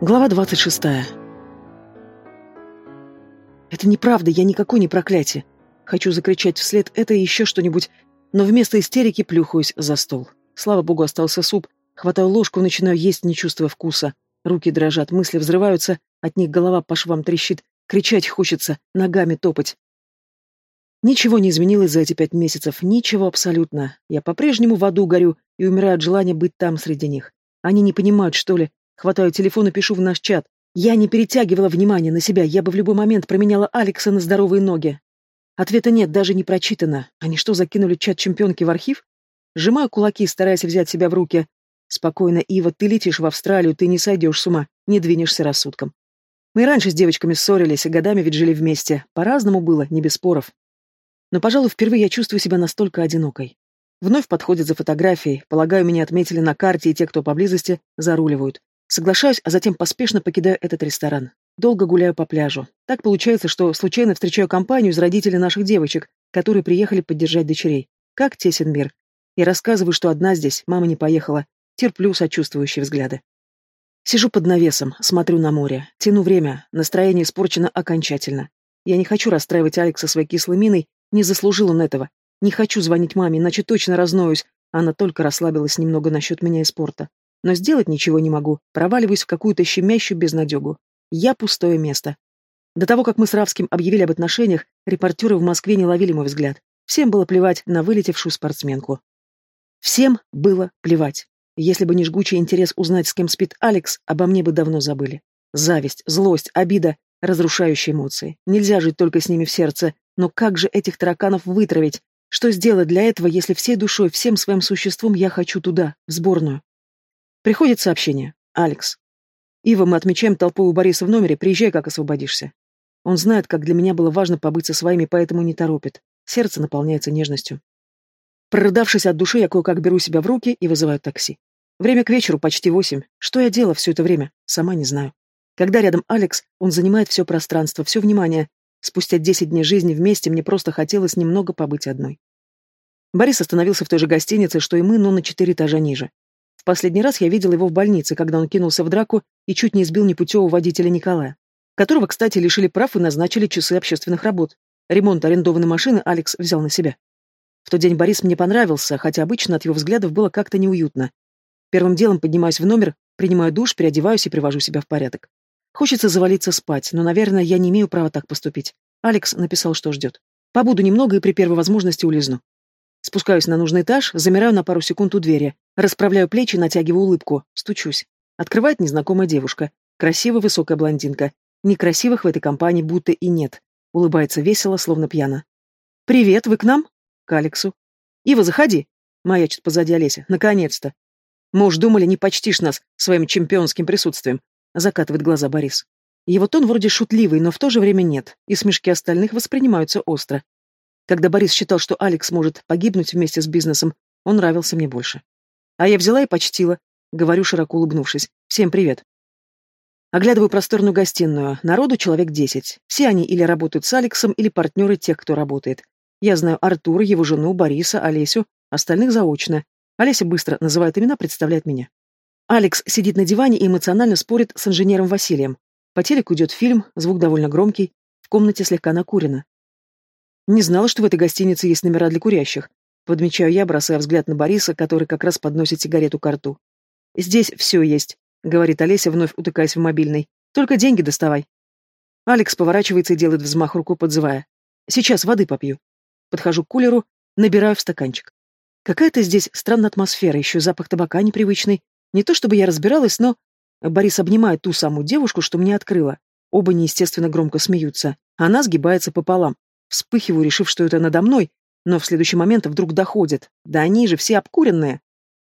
Глава 26. Это неправда, я никакой не проклятие. Хочу закричать вслед это и еще что-нибудь, но вместо истерики плюхаюсь за стол. Слава богу, остался суп. Хватаю ложку, начинаю есть, не чувствуя вкуса. Руки дрожат, мысли взрываются, от них голова по швам трещит, кричать хочется, ногами топать. Ничего не изменилось за эти пять месяцев, ничего абсолютно. Я по-прежнему в аду горю и умираю от желания быть там среди них. Они не понимают, что ли? Хватаю телефон и пишу в наш чат. Я не перетягивала внимание на себя, я бы в любой момент променяла Алекса на здоровые ноги. Ответа нет, даже не прочитано. Они что, закинули чат чемпионки в архив? Сжимаю кулаки, стараясь взять себя в руки. Спокойно, Ива, ты летишь в Австралию, ты не сойдешь с ума, не двинешься рассудком. Мы и раньше с девочками ссорились, годами ведь жили вместе. По-разному было, не без споров. Но, пожалуй, впервые я чувствую себя настолько одинокой. Вновь подходят за фотографией, полагаю, меня отметили на карте, и те, кто поблизости, заруливают. Соглашаюсь, а затем поспешно покидаю этот ресторан. Долго гуляю по пляжу. Так получается, что случайно встречаю компанию из родителей наших девочек, которые приехали поддержать дочерей. Как тесен мир. И рассказываю, что одна здесь, мама не поехала. Терплю сочувствующие взгляды. Сижу под навесом, смотрю на море, тяну время, настроение испорчено окончательно. Я не хочу расстраивать Алекса своей кислой миной не заслужил он этого. Не хочу звонить маме, иначе точно разноюсь. Она только расслабилась немного насчет меня и спорта. Но сделать ничего не могу, проваливаюсь в какую-то щемящую безнадегу. Я пустое место. До того, как мы с Равским объявили об отношениях, репортеры в Москве не ловили мой взгляд. Всем было плевать на вылетевшую спортсменку. Всем было плевать. Если бы не жгучий интерес узнать, с кем спит Алекс, обо мне бы давно забыли. Зависть, злость, обида — разрушающие эмоции. Нельзя жить только с ними в сердце, но как же этих тараканов вытравить? Что сделать для этого, если всей душой, всем своим существом я хочу туда, в сборную? Приходит сообщение. Алекс. Ива, мы отмечаем толпу у Бориса в номере, приезжай, как освободишься. Он знает, как для меня было важно побыть со своими, поэтому не торопит. Сердце наполняется нежностью. Прорыдавшись от души, я кое-как беру себя в руки и вызываю такси. Время к вечеру, почти восемь. Что я делала все это время? Сама не знаю. Когда рядом Алекс, он занимает все пространство, все внимание, Спустя десять дней жизни вместе мне просто хотелось немного побыть одной. Борис остановился в той же гостинице, что и мы, но на четыре этажа ниже. Последний раз я видел его в больнице, когда он кинулся в драку и чуть не избил непутевого водителя Николая, которого, кстати, лишили прав и назначили часы общественных работ. Ремонт арендованной машины Алекс взял на себя. В тот день Борис мне понравился, хотя обычно от его взглядов было как-то неуютно. Первым делом поднимаюсь в номер, принимаю душ, переодеваюсь и привожу себя в порядок. Хочется завалиться спать, но, наверное, я не имею права так поступить. Алекс написал, что ждет. Побуду немного и при первой возможности улизну. Спускаюсь на нужный этаж, замираю на пару секунд у двери, расправляю плечи, натягиваю улыбку, стучусь. Открывает незнакомая девушка. Красивая высокая блондинка. Некрасивых в этой компании будто и нет. Улыбается весело, словно пьяно. «Привет, вы к нам?» «К Алексу». «Ива, заходи!» Маячит позади Олеся. «Наконец-то!» «Мы уж думали, не почтишь нас своим чемпионским присутствием. Закатывает глаза Борис. Его тон вроде шутливый, но в то же время нет, и смешки остальных воспринимаются остро. Когда Борис считал, что Алекс может погибнуть вместе с бизнесом, он нравился мне больше. А я взяла и почтила, говорю, широко улыбнувшись. Всем привет. Оглядываю просторную гостиную. Народу человек десять. Все они или работают с Алексом, или партнеры тех, кто работает. Я знаю Артура, его жену, Бориса, Олесю, остальных заочно. Олеся быстро называет имена, представляет меня. Алекс сидит на диване и эмоционально спорит с инженером Василием. По телеку идет фильм, звук довольно громкий, в комнате слегка накурено. Не знала, что в этой гостинице есть номера для курящих. Подмечаю я, бросая взгляд на Бориса, который как раз подносит сигарету к рту. «Здесь все есть», — говорит Олеся, вновь утыкаясь в мобильный. «Только деньги доставай». Алекс поворачивается и делает взмах руку, подзывая. «Сейчас воды попью». Подхожу к кулеру, набираю в стаканчик. Какая-то здесь странная атмосфера, еще запах табака непривычный, не то чтобы я разбиралась, но... Борис обнимает ту самую девушку, что мне открыла. Оба неестественно громко смеются. Она сгибается пополам. Вспыхиваю, решив, что это надо мной, но в следующий момент вдруг доходит. Да они же все обкуренные.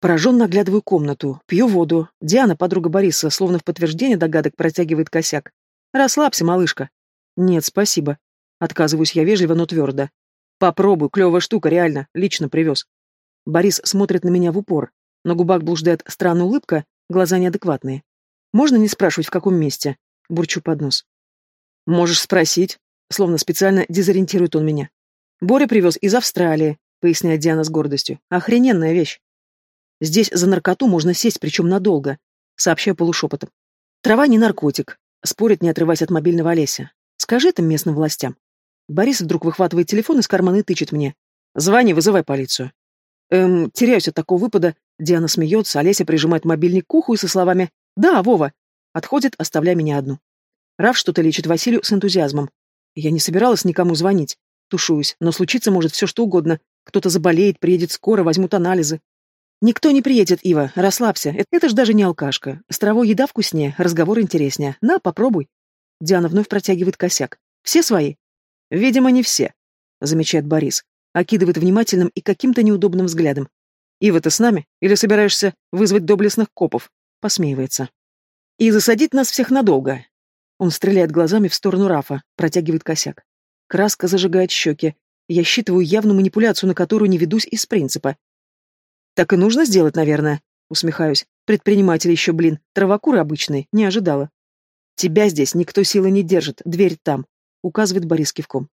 Пораженно оглядываю комнату, пью воду. Диана, подруга Бориса, словно в подтверждение догадок протягивает косяк. «Расслабься, малышка». «Нет, спасибо». Отказываюсь я вежливо, но твердо. «Попробуй, клевая штука, реально, лично привез». Борис смотрит на меня в упор. На губах блуждает странная улыбка, глаза неадекватные. Можно не спрашивать, в каком месте? Бурчу под нос. Можешь спросить. Словно специально дезориентирует он меня. Боря привез из Австралии, поясняет Диана с гордостью. Охрененная вещь. Здесь за наркоту можно сесть, причем надолго. Сообщаю полушепотом. Трава не наркотик. Спорит, не отрываясь от мобильного Олеся. Скажи это местным властям. Борис вдруг выхватывает телефон из кармана и тычет мне. Звони, вызывай полицию. Эм, теряюсь от такого выпада. Диана смеется, Олеся прижимает мобильник к уху и со словами «Да, Вова!» отходит, оставляя меня одну. Раф что-то лечит Василию с энтузиазмом. Я не собиралась никому звонить. Тушуюсь, но случиться может все что угодно. Кто-то заболеет, приедет скоро, возьмут анализы. Никто не приедет, Ива, расслабься. Это, это ж даже не алкашка. С травой еда вкуснее, разговор интереснее. На, попробуй. Диана вновь протягивает косяк. Все свои? Видимо, не все, замечает Борис. Окидывает внимательным и каким-то неудобным взглядом. Ива, ты с нами? Или собираешься вызвать доблестных копов? Посмеивается. И засадить нас всех надолго. Он стреляет глазами в сторону Рафа, протягивает косяк. Краска зажигает щеки. Я считываю явную манипуляцию, на которую не ведусь из принципа. Так и нужно сделать, наверное. Усмехаюсь. Предприниматель еще, блин, травокур обычный, не ожидала. Тебя здесь никто силы не держит, дверь там, указывает Борис кивком.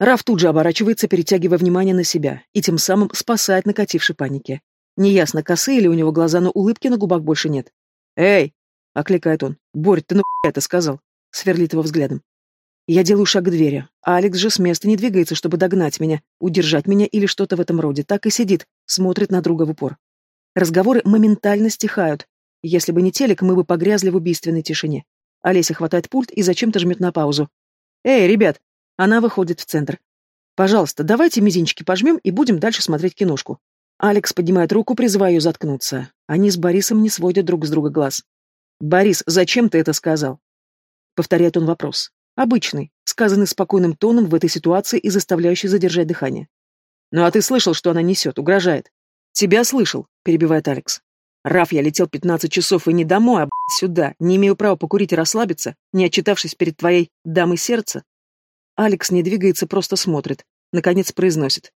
Раф тут же оборачивается, перетягивая внимание на себя, и тем самым спасает накатившей паники. Неясно, косые или у него глаза, но улыбки на губах больше нет. «Эй!» — окликает он. «Борь, ты ну это сказал?» — сверлит его взглядом. Я делаю шаг к двери, а Алекс же с места не двигается, чтобы догнать меня, удержать меня или что-то в этом роде. Так и сидит, смотрит на друга в упор. Разговоры моментально стихают. Если бы не телек, мы бы погрязли в убийственной тишине. Олеся хватает пульт и зачем-то жмет на паузу. «Эй, ребят!» Она выходит в центр. «Пожалуйста, давайте мизинчики пожмем и будем дальше смотреть киношку». Алекс поднимает руку, призывая ее заткнуться. Они с Борисом не сводят друг с друга глаз. «Борис, зачем ты это сказал?» Повторяет он вопрос. Обычный, сказанный спокойным тоном в этой ситуации и заставляющий задержать дыхание. «Ну а ты слышал, что она несет, угрожает?» «Тебя слышал», — перебивает Алекс. «Раф, я летел пятнадцать часов и не домой, а, сюда. Не имею права покурить и расслабиться, не отчитавшись перед твоей дамой сердца». Алекс не двигается, просто смотрит. Наконец произносит.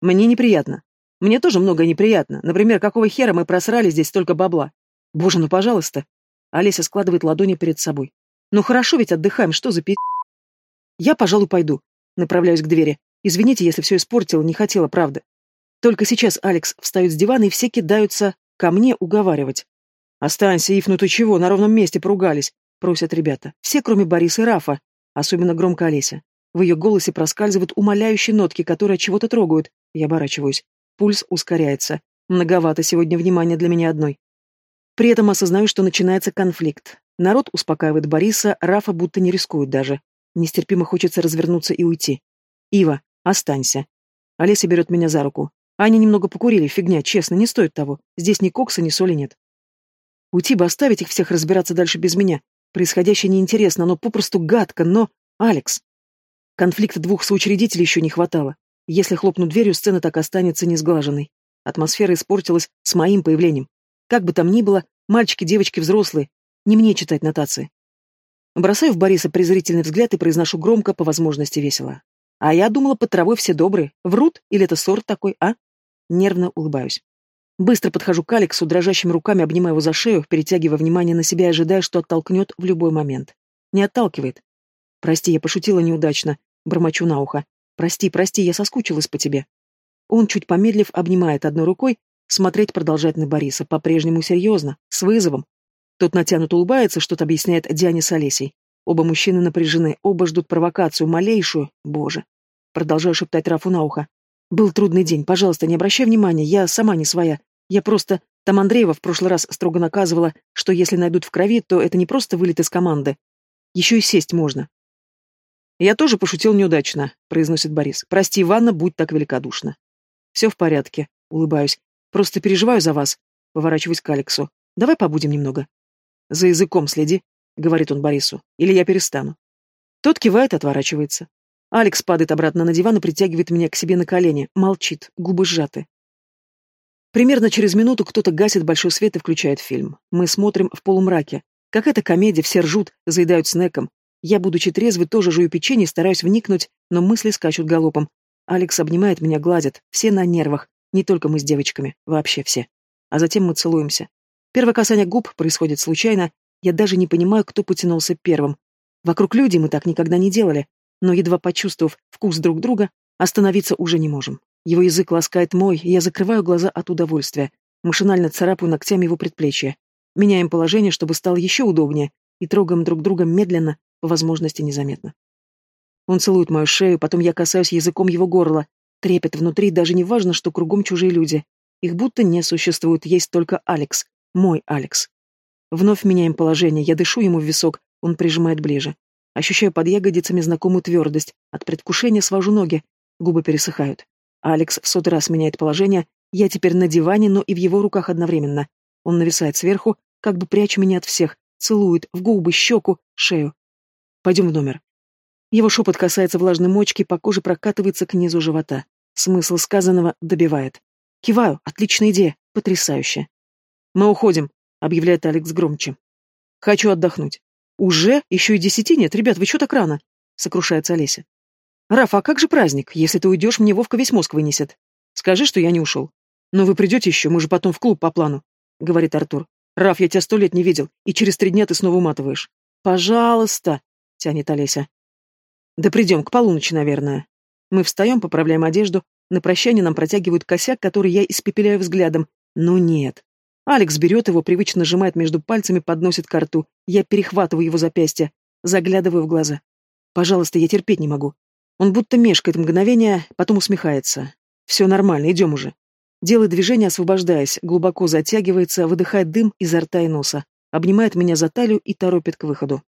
«Мне неприятно. Мне тоже много неприятно. Например, какого хера мы просрали здесь столько бабла? Боже, ну пожалуйста». Олеся складывает ладони перед собой. Ну хорошо ведь отдыхаем, что за пи... Я, пожалуй, пойду. Направляюсь к двери. Извините, если все испортила, не хотела, правда. Только сейчас Алекс встает с дивана, и все кидаются ко мне уговаривать. «Останься, Ив, ну ты чего, на ровном месте поругались», — просят ребята. Все, кроме Бориса и Рафа, особенно громко Олеся. В ее голосе проскальзывают умоляющие нотки, которые чего-то трогают. Я оборачиваюсь. Пульс ускоряется. Многовато сегодня внимания для меня одной. При этом осознаю, что начинается конфликт. Народ успокаивает Бориса, Рафа будто не рискует даже. Нестерпимо хочется развернуться и уйти. «Ива, останься». Олеся берет меня за руку. Они немного покурили, фигня, честно, не стоит того. Здесь ни кокса, ни соли нет. Уйти бы, оставить их всех разбираться дальше без меня. Происходящее неинтересно, но попросту гадко, но... Алекс. Конфликта двух соучредителей еще не хватало. Если хлопну дверью, сцена так останется несглаженной. Атмосфера испортилась с моим появлением. Как бы там ни было, мальчики, девочки, взрослые, не мне читать нотации. Бросаю в Бориса презрительный взгляд и произношу громко, по возможности весело. А я думала, под травой все добрые. Врут? Или это сорт такой, а? Нервно улыбаюсь. Быстро подхожу к Алексу, дрожащими руками обнимаю его за шею, перетягивая внимание на себя и ожидая, что оттолкнет в любой момент. Не отталкивает. «Прости, я пошутила неудачно», — бормочу на ухо. «Прости, прости, я соскучилась по тебе». Он, чуть помедлив, обнимает одной рукой, смотреть продолжает на Бориса, по-прежнему серьезно, с вызовом, тот натянут улыбается, что-то объясняет Диане с Олесей. Оба мужчины напряжены, оба ждут провокацию, малейшую. Боже. Продолжаю шептать Рафу на ухо. Был трудный день, пожалуйста, не обращай внимания, я сама не своя. Я просто... Там Андреева в прошлый раз строго наказывала, что если найдут в крови, то это не просто вылет из команды. Еще и сесть можно. Я тоже пошутил неудачно, произносит Борис. Прости, Иванна, будь так великодушна. Все в порядке, улыбаюсь. Просто переживаю за вас. Поворачиваюсь к Алексу. Давай побудем немного. «За языком следи», — говорит он Борису, — «или я перестану». Тот кивает и отворачивается. Алекс падает обратно на диван и притягивает меня к себе на колени, молчит, губы сжаты. Примерно через минуту кто-то гасит большой свет и включает фильм. Мы смотрим в полумраке. Какая-то комедия, все ржут, заедают снеком. Я, будучи трезвый, тоже жую печенье, стараюсь вникнуть, но мысли скачут галопом. Алекс обнимает меня, гладит, все на нервах, не только мы с девочками, вообще все. А затем мы целуемся. Первое касание губ происходит случайно, я даже не понимаю, кто потянулся первым. Вокруг люди мы так никогда не делали, но, едва почувствовав вкус друг друга, остановиться уже не можем. Его язык ласкает мой, и я закрываю глаза от удовольствия, машинально царапаю ногтями его предплечье. Меняем положение, чтобы стало еще удобнее, и трогаем друг друга медленно, по возможности незаметно. Он целует мою шею, потом я касаюсь языком его горла. Трепет внутри, даже не важно, что кругом чужие люди. Их будто не существует, есть только Алекс. Мой Алекс. Вновь меняем положение, я дышу ему в висок, он прижимает ближе. Ощущаю под ягодицами знакомую твердость, от предвкушения свожу ноги, губы пересыхают. Алекс в сотый раз меняет положение, я теперь на диване, но и в его руках одновременно. Он нависает сверху, как бы пряча меня от всех, целует в губы, щеку, шею. Пойдем в номер. Его шепот касается влажной мочки, по коже прокатывается к низу живота. Смысл сказанного добивает. Киваю, отличная идея, потрясающе. Мы уходим, объявляет Алекс громче. Хочу отдохнуть. Уже? Еще и десяти нет, ребят, вы что так рано? Сокрушается Олеся. Раф, а как же праздник? Если ты уйдешь, мне Вовка весь мозг вынесет. Скажи, что я не ушел. Но вы придете еще, мы же потом в клуб по плану, говорит Артур. Раф, я тебя сто лет не видел, и через три дня ты снова уматываешь. Пожалуйста, тянет Олеся. Да придем, к полуночи, наверное. Мы встаем, поправляем одежду, на прощание нам протягивают косяк, который я испепеляю взглядом. Но нет. Алекс берет его, привычно сжимает между пальцами, подносит к рту. Я перехватываю его запястье, заглядываю в глаза. Пожалуйста, я терпеть не могу. Он будто мешкает мгновение, потом усмехается. Все нормально, идем уже. Делает движение, освобождаясь, глубоко затягивается, выдыхает дым изо рта и носа, обнимает меня за талию и торопит к выходу.